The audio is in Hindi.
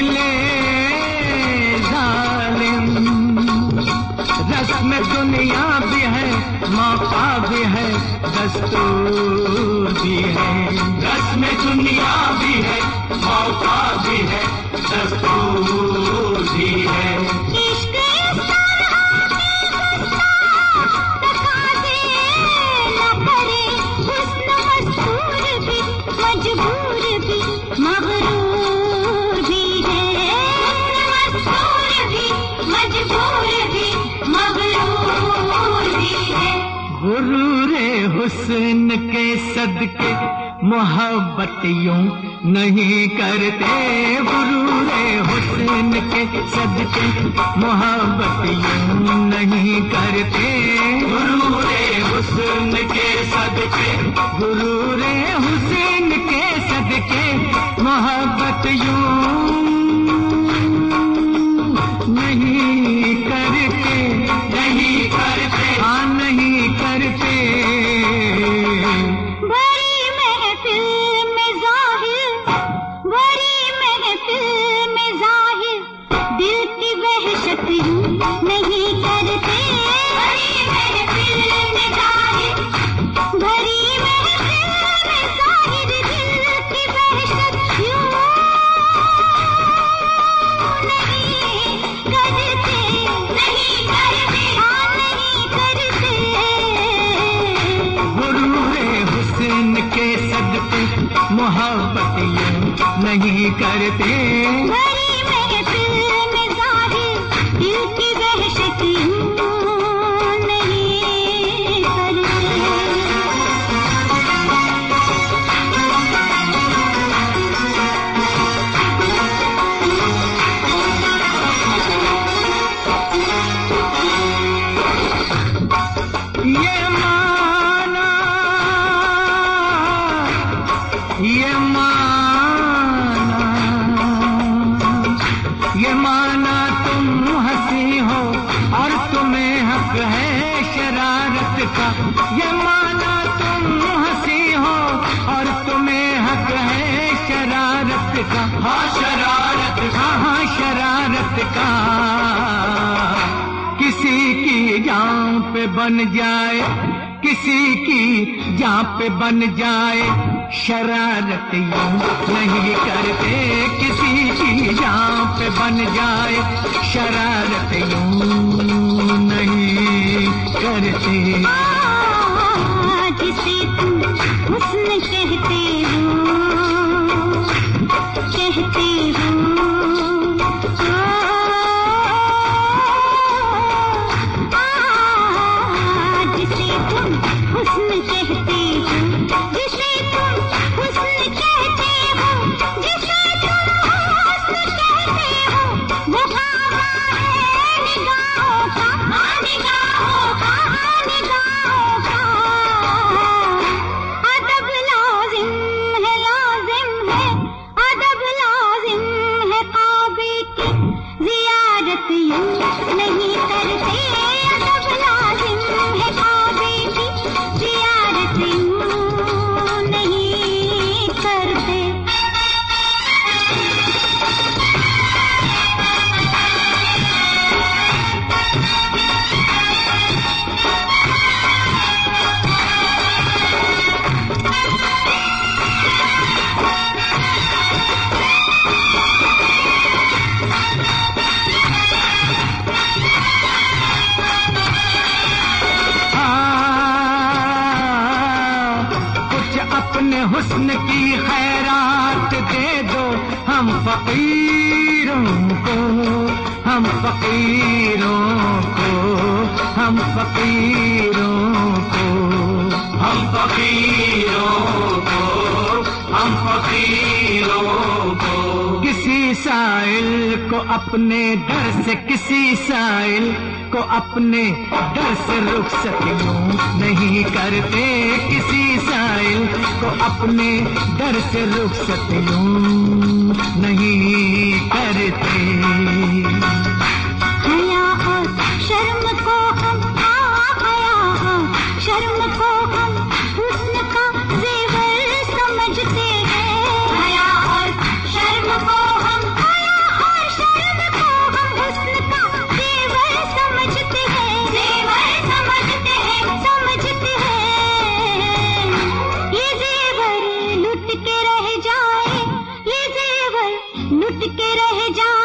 ले जालिम। रस्म दुनिया भी है, मौका भी है, दस्तूर भी है। रस्म दुनिया भी है, मौका भी है। हुस्न के सदके मोहब्बत यूँ नहीं करते गुरूरे हुस्न के सदके मोहब्बत यूँ नहीं करते गुरूरे हुस्न के सदके गुरूरे हुस्न के सदके मोहब्बत यूँ सदके मोहब्बत नहीं करते। ये माना ये माना तुम हँसी हो और तुम्हें हक है शरारत का। ये माना तुम हँसी हो और तुम्हें हक है शरारत का। हाँ शरारत हाँ हाँ शरारत का। किसी की जान पे बन जाए, किसी की जान पे बन जाए शरारत यूँ नहीं करते किसी की। जान पे बन जाए शरारत यूँ नहीं करते। जिसे तुम कहते हो कहते हो। हुस्न की खैरात दे दो हम फकीरों को हम फकीरों को हम फकीरों को। हम फकीरों को हम फकीरों को। किसी साइल को अपने डर से किसी साइल को अपने डर से रुखसत यूँ नहीं करते किसी साइल को अपने डर से रुखसत यूँ नहीं करते। रह जा